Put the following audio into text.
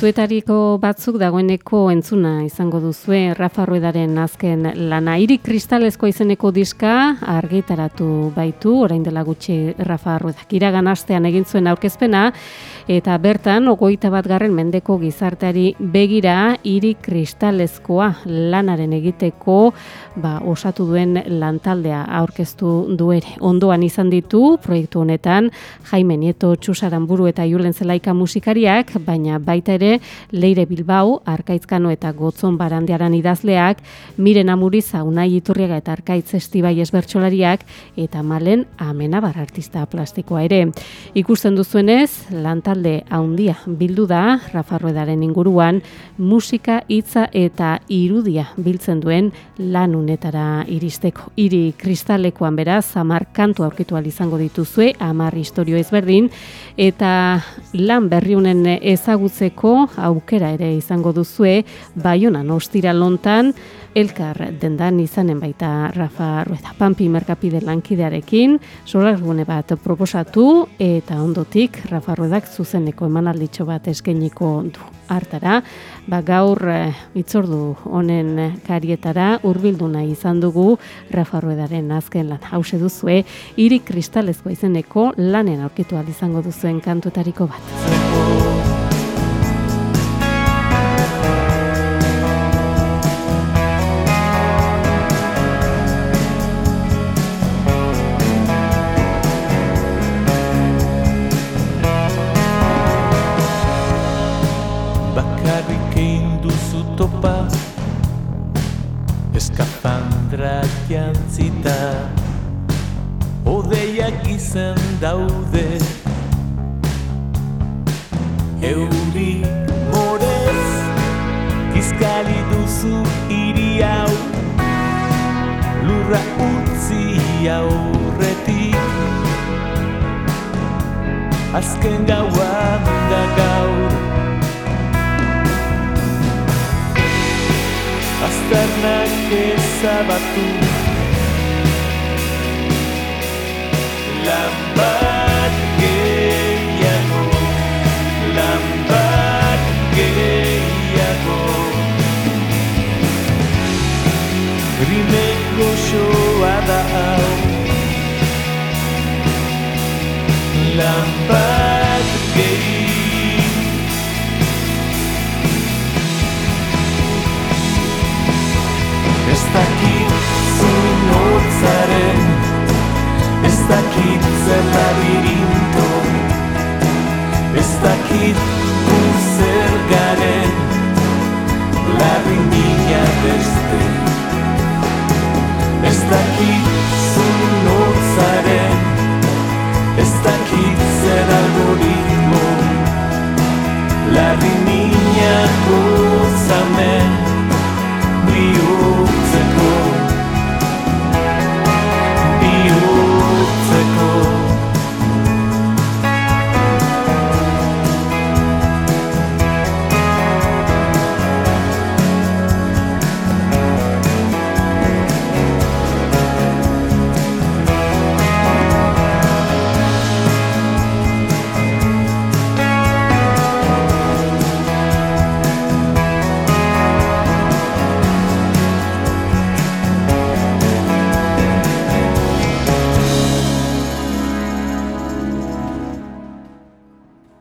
Zuetariko batzuk dagoeneko entzuna izango duzue Rafa Ruedaren azken lana. Iri kristalezko izeneko diska argitaratu baitu, orain dela gutxi Rafa Ruedak iragan astean egin zuen aurkezpena, eta bertan, ogoita bat garren mendeko gizarteari begira, iri kristalezkoa lanaren egiteko ba, osatu duen lantaldea aurkeztu duere. Ondoan izan ditu, proiektu honetan, Jaime Nieto Txusaran buru eta Julen Zelaika musikariak, baina baita ere, Leire Bilbao, Arkaizkano eta Gotzon Barandiaran idazleak, Miren Amuriza, Unai Iturriaga eta Arkaitz Estibai Esbertxolariak, eta Malen Amenabar artista plastikoa ere. Ikusten duzuenez, lantalde haundia bildu da, Rafa Ruedaren inguruan, musika, hitza eta irudia biltzen duen lanunetara iristeko. Iri kristalekoan beraz, amar kantu aurkitu izango dituzue, amar historio ezberdin, eta lan berriunen ezagutzeko aukera ere izango duzue Baionan ostira lontan elkar dendan izanen baita Rafa Rueda. Pampi Merkapide lankidearekin solargune bat proposatu eta ondotik Rafa Ruedak zuzeneko emanalditxo bat eskainiko du. Hartara ba gaur eh, itzordu honen karietara hurbildu izan dugu Rafa Ruedaren azken lan hause duzue hiri kristalezko izeneko lanen aurkitu izango duzuen kantutariko bat jantzita Odeiak izen daude. Euri morez Kizkali duzu hiri hau Lurra utzi aurretik. Azken gauan da gaur Azternak ezabatu Lan bat gehiago Lan bat gehiago Rimeko soa da hau Lan bat dakit zuen